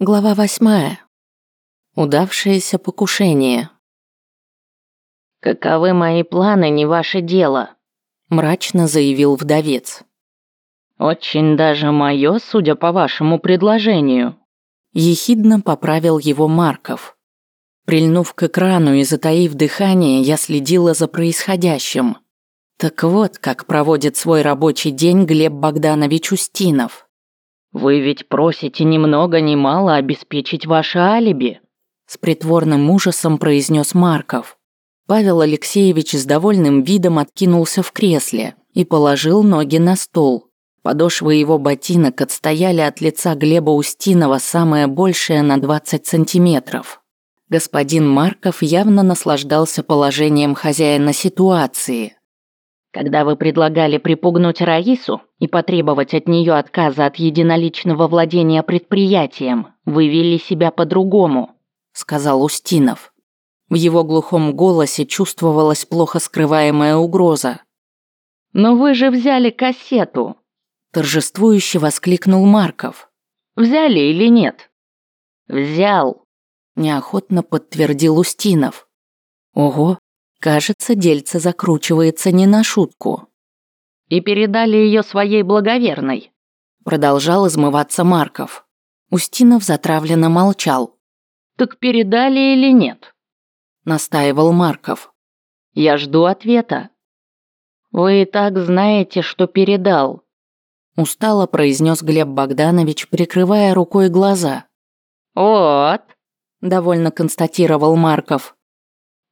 Глава восьмая. Удавшееся покушение. «Каковы мои планы, не ваше дело», – мрачно заявил вдовец. «Очень даже мое, судя по вашему предложению». Ехидно поправил его Марков. Прильнув к экрану и затаив дыхание, я следила за происходящим. Так вот, как проводит свой рабочий день Глеб Богданович Устинов – вы ведь просите ни много ни мало обеспечить ваше алиби, с притворным ужасом произнес Марков. Павел Алексеевич с довольным видом откинулся в кресле и положил ноги на стол. Подошвы его ботинок отстояли от лица Глеба Устинова самое большее на 20 сантиметров. Господин Марков явно наслаждался положением хозяина ситуации. Когда вы предлагали припугнуть Раису и потребовать от нее отказа от единоличного владения предприятием, вы вели себя по-другому», — сказал Устинов. В его глухом голосе чувствовалась плохо скрываемая угроза. «Но вы же взяли кассету!» Торжествующе воскликнул Марков. «Взяли или нет?» «Взял!» Неохотно подтвердил Устинов. Ого, Кажется, дельце закручивается не на шутку. И передали ее своей благоверной. Продолжал измываться Марков. Устинов затравленно молчал. Так передали или нет? Настаивал Марков. Я жду ответа. Вы и так знаете, что передал. Устало произнес Глеб Богданович, прикрывая рукой глаза. Вот. Довольно констатировал Марков.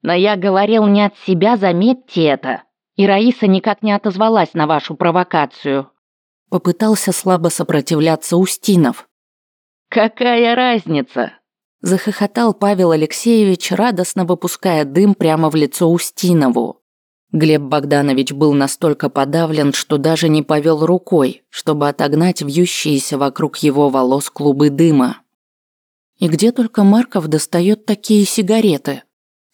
Но я говорил не от себя, заметьте это. И Раиса никак не отозвалась на вашу провокацию. Попытался слабо сопротивляться Устинов. Какая разница? Захохотал Павел Алексеевич, радостно выпуская дым прямо в лицо Устинову. Глеб Богданович был настолько подавлен, что даже не повел рукой, чтобы отогнать вьющиеся вокруг его волос клубы дыма. И где только Марков достает такие сигареты?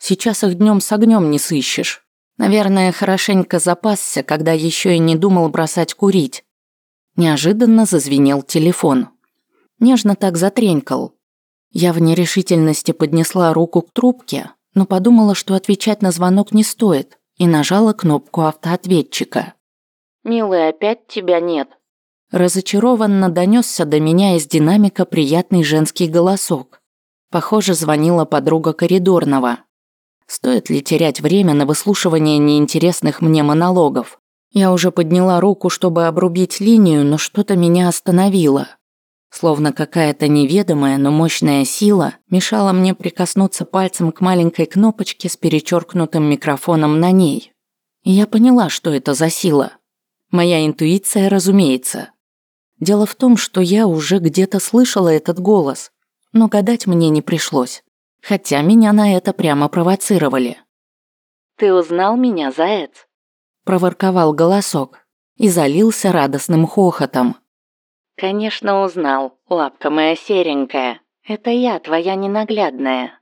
Сейчас их днем с огнем не сыщешь. Наверное, хорошенько запасся, когда еще и не думал бросать курить. Неожиданно зазвенел телефон. Нежно так затренькал. Я в нерешительности поднесла руку к трубке, но подумала, что отвечать на звонок не стоит, и нажала кнопку автоответчика. «Милый, опять тебя нет». Разочарованно донесся до меня из динамика приятный женский голосок. Похоже, звонила подруга коридорного. Стоит ли терять время на выслушивание неинтересных мне монологов? Я уже подняла руку, чтобы обрубить линию, но что-то меня остановило. Словно какая-то неведомая, но мощная сила мешала мне прикоснуться пальцем к маленькой кнопочке с перечеркнутым микрофоном на ней. И я поняла, что это за сила. Моя интуиция, разумеется. Дело в том, что я уже где-то слышала этот голос, но гадать мне не пришлось хотя меня на это прямо провоцировали. «Ты узнал меня, заяц?» – проворковал голосок и залился радостным хохотом. «Конечно узнал, лапка моя серенькая. Это я, твоя ненаглядная.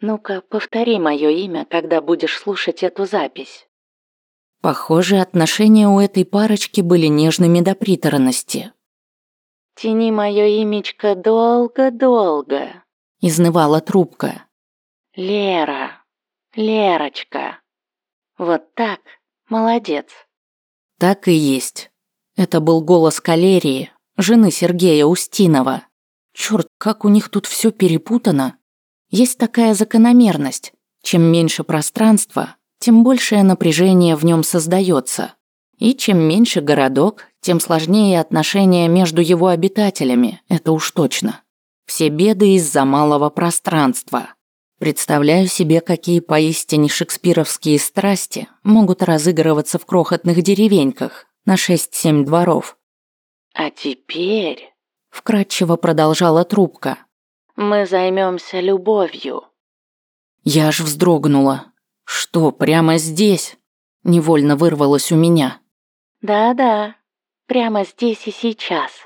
Ну-ка, повтори мое имя, когда будешь слушать эту запись». Похоже, отношения у этой парочки были нежными до приторности. «Тяни мое имечко долго-долго», изнывала трубка. «Лера, Лерочка, вот так, молодец». Так и есть. Это был голос Калерии, жены Сергея Устинова. Черт, как у них тут все перепутано. Есть такая закономерность. Чем меньше пространства, тем большее напряжение в нем создается. И чем меньше городок, тем сложнее отношения между его обитателями, это уж точно. Все беды из-за малого пространства. Представляю себе, какие поистине шекспировские страсти могут разыгрываться в крохотных деревеньках на 6-7 дворов. «А теперь...» – вкратчиво продолжала трубка. «Мы займемся любовью». Я аж вздрогнула. «Что, прямо здесь?» – невольно вырвалось у меня. «Да-да, прямо здесь и сейчас».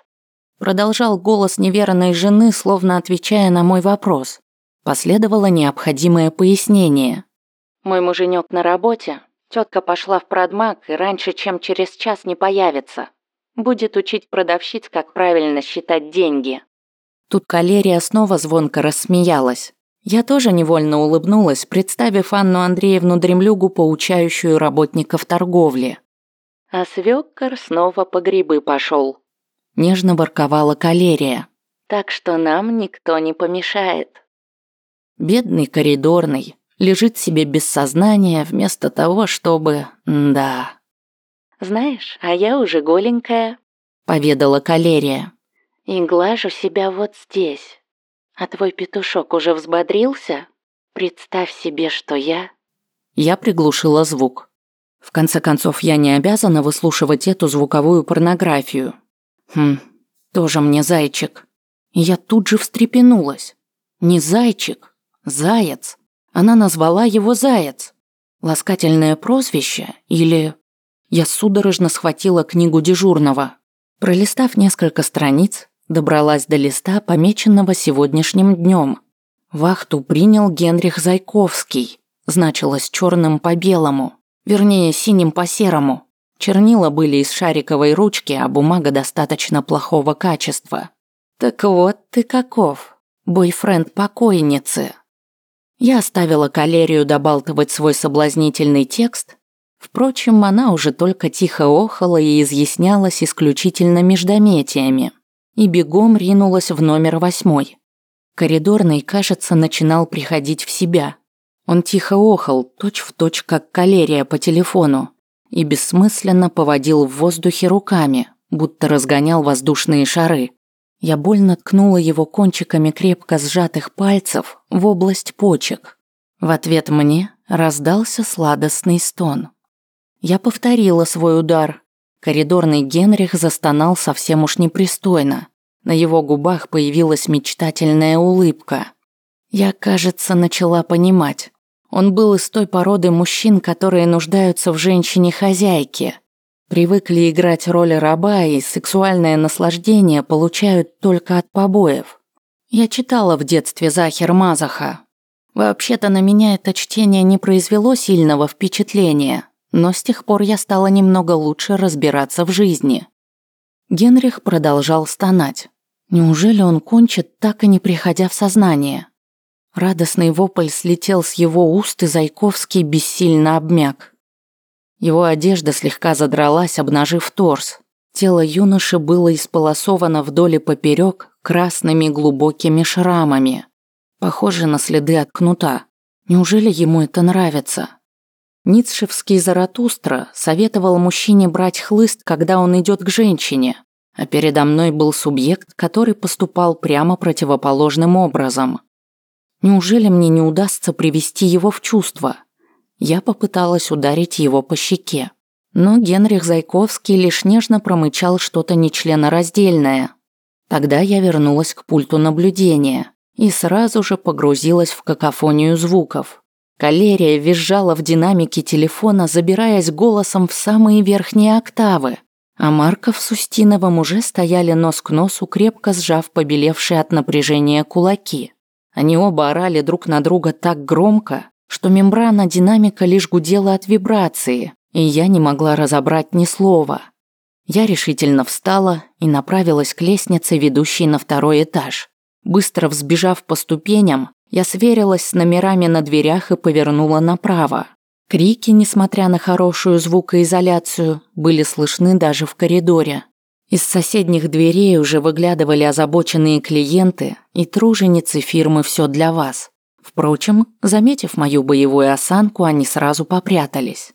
Продолжал голос неверной жены, словно отвечая на мой вопрос. Последовало необходимое пояснение. «Мой муженек на работе. Тетка пошла в продмаг и раньше, чем через час не появится. Будет учить продавщиц, как правильно считать деньги». Тут калерия снова звонко рассмеялась. Я тоже невольно улыбнулась, представив Анну Андреевну дремлюгу, поучающую работников торговли. А свёкор снова по грибы пошел. Нежно ворковала калерия. Так что нам никто не помешает. Бедный коридорный лежит себе без сознания вместо того, чтобы... да. Знаешь, а я уже голенькая, Поведала калерия. и глажу себя вот здесь. А твой петушок уже взбодрился? Представь себе, что я... Я приглушила звук. В конце концов, я не обязана выслушивать эту звуковую порнографию. Хм, тоже мне зайчик. Я тут же встрепенулась. Не зайчик, заяц. Она назвала его заяц. Ласкательное прозвище или... Я судорожно схватила книгу дежурного. Пролистав несколько страниц, добралась до листа, помеченного сегодняшним днем. Вахту принял Генрих Зайковский. Значилось черным по белому. Вернее, синим по серому. Чернила были из шариковой ручки, а бумага достаточно плохого качества. Так вот ты каков, бойфренд покойницы. Я оставила калерию добалтывать свой соблазнительный текст. Впрочем, она уже только тихо охала и изъяснялась исключительно междометиями. И бегом ринулась в номер восьмой. Коридорный, кажется, начинал приходить в себя. Он тихо охал, точь-в-точь, как калерия по телефону, и бессмысленно поводил в воздухе руками, будто разгонял воздушные шары. Я больно ткнула его кончиками крепко сжатых пальцев в область почек. В ответ мне раздался сладостный стон. Я повторила свой удар. Коридорный Генрих застонал совсем уж непристойно. На его губах появилась мечтательная улыбка. Я, кажется, начала понимать. Он был из той породы мужчин, которые нуждаются в женщине-хозяйке. Привыкли играть роль раба и сексуальное наслаждение получают только от побоев. Я читала в детстве Захер Мазаха. Вообще-то на меня это чтение не произвело сильного впечатления, но с тех пор я стала немного лучше разбираться в жизни. Генрих продолжал стонать. Неужели он кончит, так и не приходя в сознание? Радостный вопль слетел с его уст, и Зайковский бессильно обмяк. Его одежда слегка задралась, обнажив торс. Тело юноши было исполосовано вдоль и поперек красными глубокими шрамами. Похоже на следы от кнута. Неужели ему это нравится? Ницшевский Заратустра советовал мужчине брать хлыст, когда он идет к женщине, а передо мной был субъект, который поступал прямо противоположным образом. Неужели мне не удастся привести его в чувство? Я попыталась ударить его по щеке. Но Генрих Зайковский лишь нежно промычал что-то нечленораздельное. Тогда я вернулась к пульту наблюдения и сразу же погрузилась в какофонию звуков. Калерия визжала в динамике телефона, забираясь голосом в самые верхние октавы, а Марков с Устиновым уже стояли нос к носу, крепко сжав побелевшие от напряжения кулаки. Они оба орали друг на друга так громко, что мембрана динамика лишь гудела от вибрации, и я не могла разобрать ни слова. Я решительно встала и направилась к лестнице, ведущей на второй этаж. Быстро взбежав по ступеням, я сверилась с номерами на дверях и повернула направо. Крики, несмотря на хорошую звукоизоляцию, были слышны даже в коридоре. Из соседних дверей уже выглядывали озабоченные клиенты и труженицы фирмы «Все для вас». Впрочем, заметив мою боевую осанку, они сразу попрятались.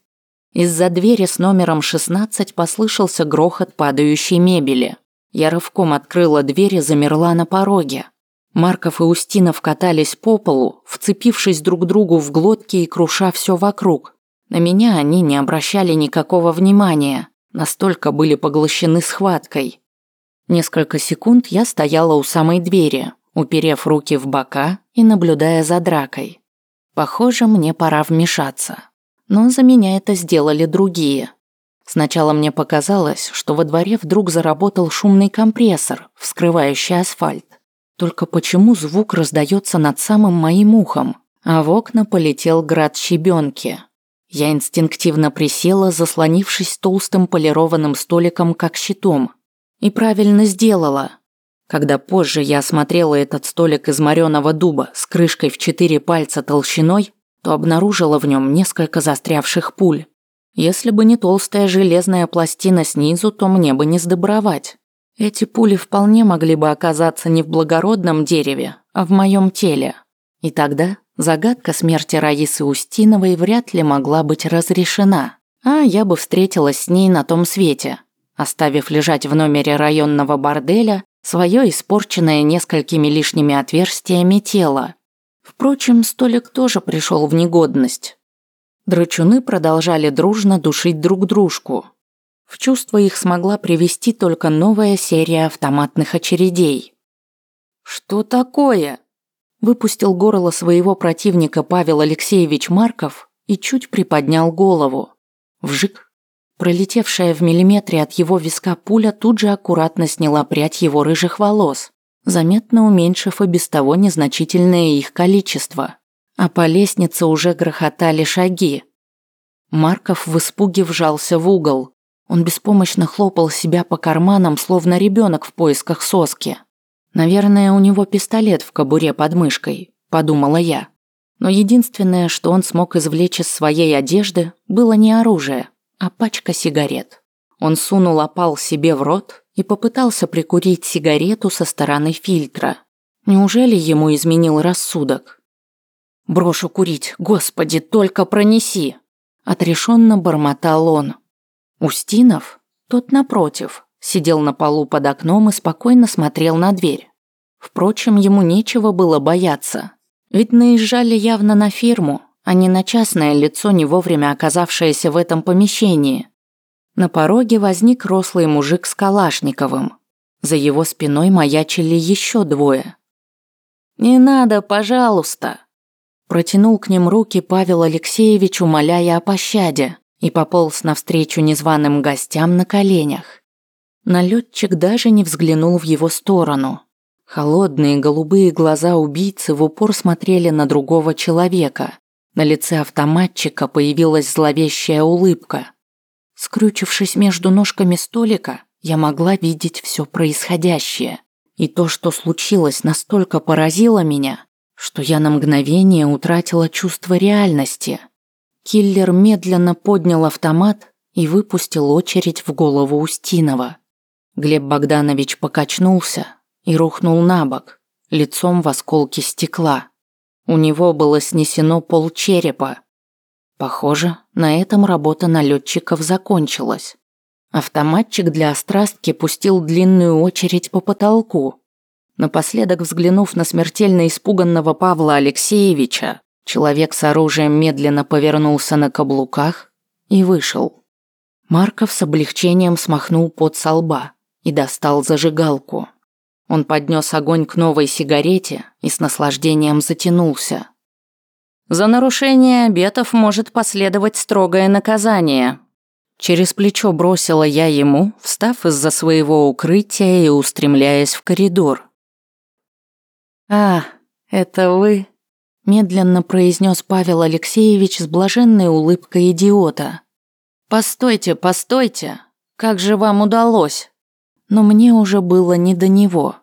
Из-за двери с номером 16 послышался грохот падающей мебели. Я рывком открыла дверь и замерла на пороге. Марков и Устинов катались по полу, вцепившись друг другу в глотки и круша все вокруг. На меня они не обращали никакого внимания, настолько были поглощены схваткой. Несколько секунд я стояла у самой двери, уперев руки в бока и наблюдая за дракой. Похоже, мне пора вмешаться. Но за меня это сделали другие. Сначала мне показалось, что во дворе вдруг заработал шумный компрессор, вскрывающий асфальт. Только почему звук раздается над самым моим ухом, а в окна полетел град щебенки. Я инстинктивно присела, заслонившись толстым полированным столиком как щитом. И правильно сделала. Когда позже я осмотрела этот столик из мореного дуба с крышкой в четыре пальца толщиной, то обнаружила в нем несколько застрявших пуль. Если бы не толстая железная пластина снизу, то мне бы не сдобровать. Эти пули вполне могли бы оказаться не в благородном дереве, а в моем теле. И тогда загадка смерти Раисы Устиновой вряд ли могла быть разрешена, а я бы встретилась с ней на том свете, оставив лежать в номере районного борделя свое испорченное несколькими лишними отверстиями тело. Впрочем, столик тоже пришел в негодность. Драчуны продолжали дружно душить друг дружку. В чувство их смогла привести только новая серия автоматных очередей. «Что такое?» Выпустил горло своего противника Павел Алексеевич Марков и чуть приподнял голову. Вжик. Пролетевшая в миллиметре от его виска пуля тут же аккуратно сняла прядь его рыжих волос, заметно уменьшив и без того незначительное их количество. А по лестнице уже грохотали шаги. Марков в испуге вжался в угол. Он беспомощно хлопал себя по карманам, словно ребенок в поисках соски. «Наверное, у него пистолет в кобуре под мышкой», – подумала я. Но единственное, что он смог извлечь из своей одежды, было не оружие, а пачка сигарет. Он сунул опал себе в рот и попытался прикурить сигарету со стороны фильтра. Неужели ему изменил рассудок? «Брошу курить, господи, только пронеси!» Отрешенно бормотал он. Устинов, тот напротив, сидел на полу под окном и спокойно смотрел на дверь. Впрочем, ему нечего было бояться. Ведь наезжали явно на фирму, а не на частное лицо, не вовремя оказавшееся в этом помещении. На пороге возник рослый мужик с Калашниковым. За его спиной маячили еще двое. «Не надо, пожалуйста!» Протянул к ним руки Павел Алексеевич, умоляя о пощаде, и пополз навстречу незваным гостям на коленях. Налетчик даже не взглянул в его сторону. Холодные голубые глаза убийцы в упор смотрели на другого человека, на лице автоматчика появилась зловещая улыбка. Скрючившись между ножками столика, я могла видеть все происходящее. И то, что случилось, настолько поразило меня, что я на мгновение утратила чувство реальности. Киллер медленно поднял автомат и выпустил очередь в голову Устинова. Глеб Богданович покачнулся и рухнул на бок, лицом в осколки стекла. У него было снесено полчерепа. Похоже, на этом работа налетчиков закончилась. Автоматчик для острастки пустил длинную очередь по потолку. Напоследок взглянув на смертельно испуганного Павла Алексеевича, человек с оружием медленно повернулся на каблуках и вышел. Марков с облегчением смахнул пот со лба и достал зажигалку. Он поднес огонь к новой сигарете и с наслаждением затянулся. За нарушение обетов может последовать строгое наказание. Через плечо бросила я ему, встав из-за своего укрытия и устремляясь в коридор. «А, это вы?» – медленно произнес Павел Алексеевич с блаженной улыбкой идиота. «Постойте, постойте! Как же вам удалось?» Но мне уже было не до него.